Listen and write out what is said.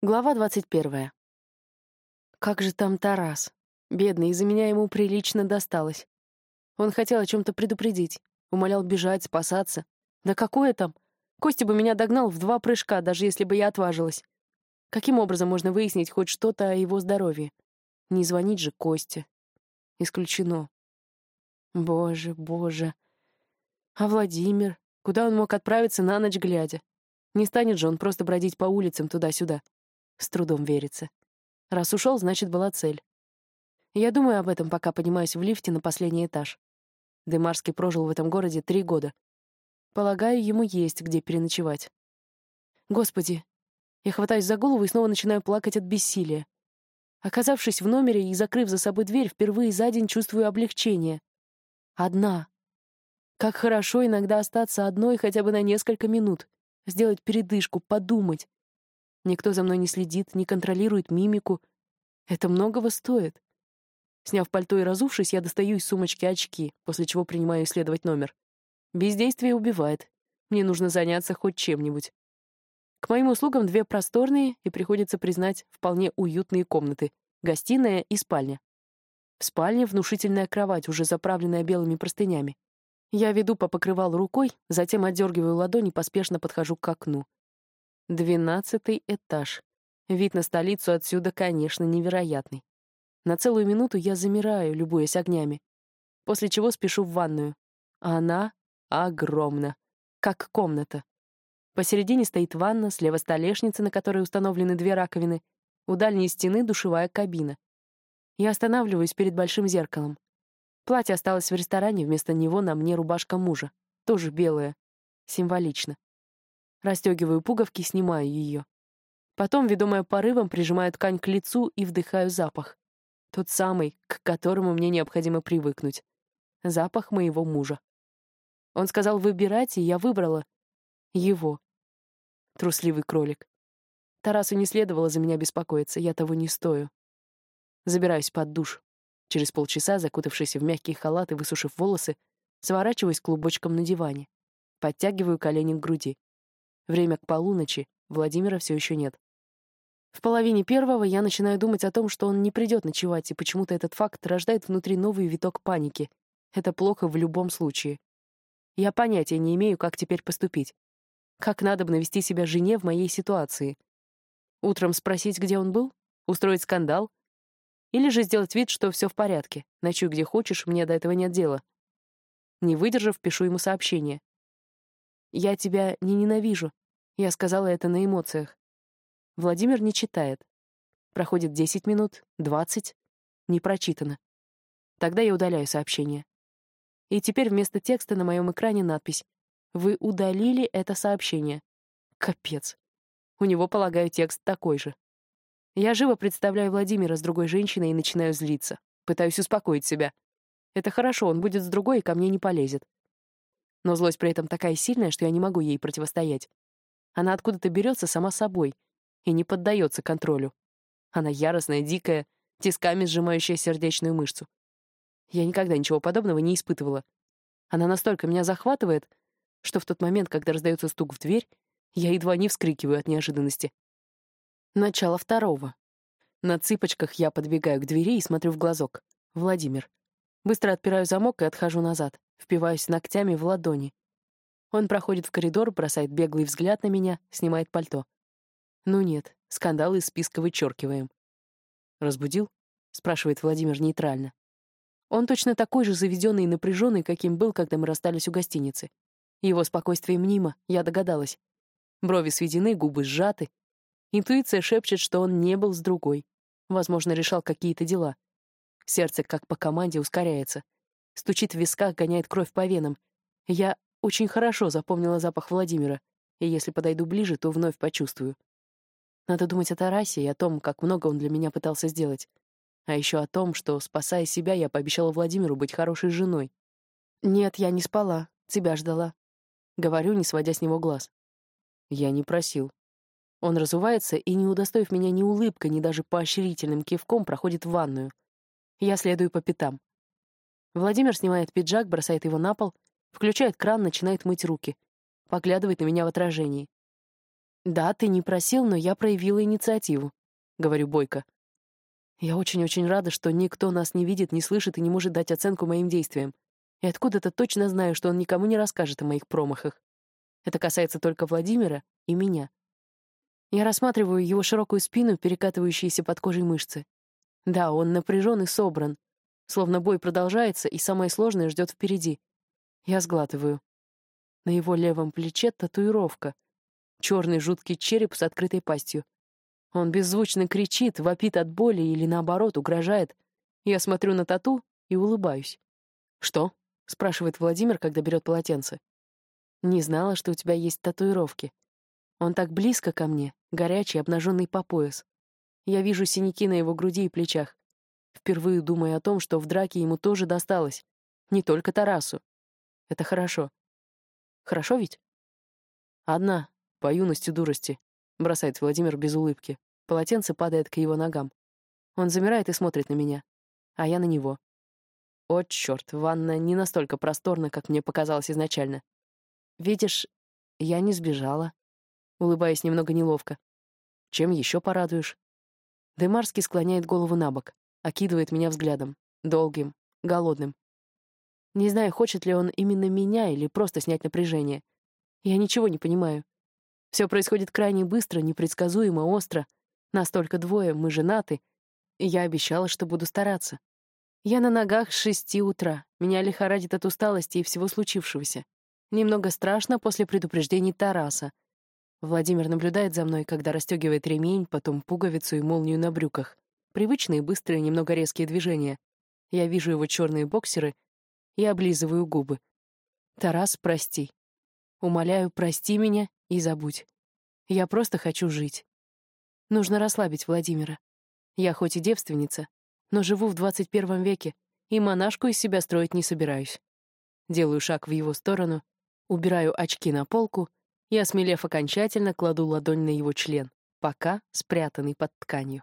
Глава двадцать первая. Как же там Тарас? Бедный, из-за меня ему прилично досталось. Он хотел о чем-то предупредить, умолял бежать, спасаться. Да какое там? Костя бы меня догнал в два прыжка, даже если бы я отважилась. Каким образом можно выяснить хоть что-то о его здоровье? Не звонить же Косте. Исключено. Боже, боже. А Владимир? Куда он мог отправиться на ночь глядя? Не станет же он просто бродить по улицам туда-сюда. С трудом верится. Раз ушел, значит, была цель. Я думаю об этом, пока поднимаюсь в лифте на последний этаж. Демарский прожил в этом городе три года. Полагаю, ему есть где переночевать. Господи. Я хватаюсь за голову и снова начинаю плакать от бессилия. Оказавшись в номере и закрыв за собой дверь, впервые за день чувствую облегчение. Одна. Как хорошо иногда остаться одной хотя бы на несколько минут, сделать передышку, подумать. Никто за мной не следит, не контролирует мимику. Это многого стоит. Сняв пальто и разувшись, я достаю из сумочки очки, после чего принимаю исследовать номер. Бездействие убивает. Мне нужно заняться хоть чем-нибудь. К моим услугам две просторные и, приходится признать, вполне уютные комнаты — гостиная и спальня. В спальне внушительная кровать, уже заправленная белыми простынями. Я веду по покрывалу рукой, затем отдергиваю ладони, поспешно подхожу к окну. Двенадцатый этаж. Вид на столицу отсюда, конечно, невероятный. На целую минуту я замираю, любуясь огнями, после чего спешу в ванную. Она огромна, как комната. Посередине стоит ванна, слева столешница, на которой установлены две раковины, у дальней стены душевая кабина. Я останавливаюсь перед большим зеркалом. Платье осталось в ресторане, вместо него на мне рубашка мужа, тоже белая, символично. Растегиваю пуговки, снимаю ее. Потом, ведомая порывом, прижимаю ткань к лицу и вдыхаю запах. Тот самый, к которому мне необходимо привыкнуть. Запах моего мужа. Он сказал выбирать, и я выбрала. Его. Трусливый кролик. Тарасу не следовало за меня беспокоиться, я того не стою. Забираюсь под душ. Через полчаса, закутавшись в мягкий халат и высушив волосы, сворачиваюсь клубочком на диване. Подтягиваю колени к груди. Время к полуночи, Владимира все еще нет. В половине первого я начинаю думать о том, что он не придет ночевать, и почему-то этот факт рождает внутри новый виток паники. Это плохо в любом случае. Я понятия не имею, как теперь поступить. Как надо бы навести себя жене в моей ситуации. Утром спросить, где он был? Устроить скандал? Или же сделать вид, что все в порядке. Ночуй где хочешь, мне до этого нет дела. Не выдержав, пишу ему сообщение. «Я тебя не ненавижу. Я сказала это на эмоциях. Владимир не читает. Проходит 10 минут, 20. Не прочитано. Тогда я удаляю сообщение. И теперь вместо текста на моем экране надпись «Вы удалили это сообщение». Капец. У него, полагаю, текст такой же. Я живо представляю Владимира с другой женщиной и начинаю злиться. Пытаюсь успокоить себя. Это хорошо, он будет с другой и ко мне не полезет. Но злость при этом такая сильная, что я не могу ей противостоять. Она откуда-то берется сама собой и не поддается контролю. Она яростная, дикая, тисками сжимающая сердечную мышцу. Я никогда ничего подобного не испытывала. Она настолько меня захватывает, что в тот момент, когда раздается стук в дверь, я едва не вскрикиваю от неожиданности. Начало второго. На цыпочках я подбегаю к двери и смотрю в глазок. Владимир. Быстро отпираю замок и отхожу назад, впиваюсь ногтями в ладони. Он проходит в коридор, бросает беглый взгляд на меня, снимает пальто. Ну нет, скандал из списка вычеркиваем. «Разбудил?» — спрашивает Владимир нейтрально. Он точно такой же заведенный и напряженный, каким был, когда мы расстались у гостиницы. Его спокойствие мнимо, я догадалась. Брови сведены, губы сжаты. Интуиция шепчет, что он не был с другой. Возможно, решал какие-то дела. Сердце, как по команде, ускоряется. Стучит в висках, гоняет кровь по венам. Я очень хорошо запомнила запах Владимира, и если подойду ближе, то вновь почувствую. Надо думать о Тарасе и о том, как много он для меня пытался сделать. А еще о том, что, спасая себя, я пообещала Владимиру быть хорошей женой. «Нет, я не спала. Тебя ждала». Говорю, не сводя с него глаз. Я не просил. Он разувается и, не удостоив меня ни улыбкой, ни даже поощрительным кивком, проходит в ванную. Я следую по пятам. Владимир снимает пиджак, бросает его на пол Включает кран, начинает мыть руки. Поглядывает на меня в отражении. «Да, ты не просил, но я проявила инициативу», — говорю Бойко. Я очень-очень рада, что никто нас не видит, не слышит и не может дать оценку моим действиям. И откуда-то точно знаю, что он никому не расскажет о моих промахах. Это касается только Владимира и меня. Я рассматриваю его широкую спину, перекатывающиеся под кожей мышцы. Да, он напряжен и собран. Словно бой продолжается, и самое сложное ждет впереди. Я сглатываю. На его левом плече татуировка. Черный жуткий череп с открытой пастью. Он беззвучно кричит, вопит от боли или, наоборот, угрожает. Я смотрю на тату и улыбаюсь. «Что?» — спрашивает Владимир, когда берет полотенце. «Не знала, что у тебя есть татуировки. Он так близко ко мне, горячий, обнаженный по пояс. Я вижу синяки на его груди и плечах. Впервые думаю о том, что в драке ему тоже досталось. Не только Тарасу. Это хорошо. Хорошо ведь? Одна, по юности дурости, бросает Владимир без улыбки. Полотенце падает к его ногам. Он замирает и смотрит на меня, а я на него. О, черт, ванна не настолько просторна, как мне показалось изначально. Видишь, я не сбежала. Улыбаясь немного неловко. Чем еще порадуешь? Демарский склоняет голову на бок, окидывает меня взглядом, долгим, голодным. Не знаю, хочет ли он именно меня или просто снять напряжение. Я ничего не понимаю. Все происходит крайне быстро, непредсказуемо, остро. Нас только двое, мы женаты. И я обещала, что буду стараться. Я на ногах с шести утра. Меня лихорадит от усталости и всего случившегося. Немного страшно после предупреждений Тараса. Владимир наблюдает за мной, когда расстегивает ремень, потом пуговицу и молнию на брюках. Привычные, быстрые, немного резкие движения. Я вижу его черные боксеры и облизываю губы. «Тарас, прости. Умоляю, прости меня и забудь. Я просто хочу жить. Нужно расслабить Владимира. Я хоть и девственница, но живу в 21 веке, и монашку из себя строить не собираюсь. Делаю шаг в его сторону, убираю очки на полку и, осмелев окончательно, кладу ладонь на его член, пока спрятанный под тканью.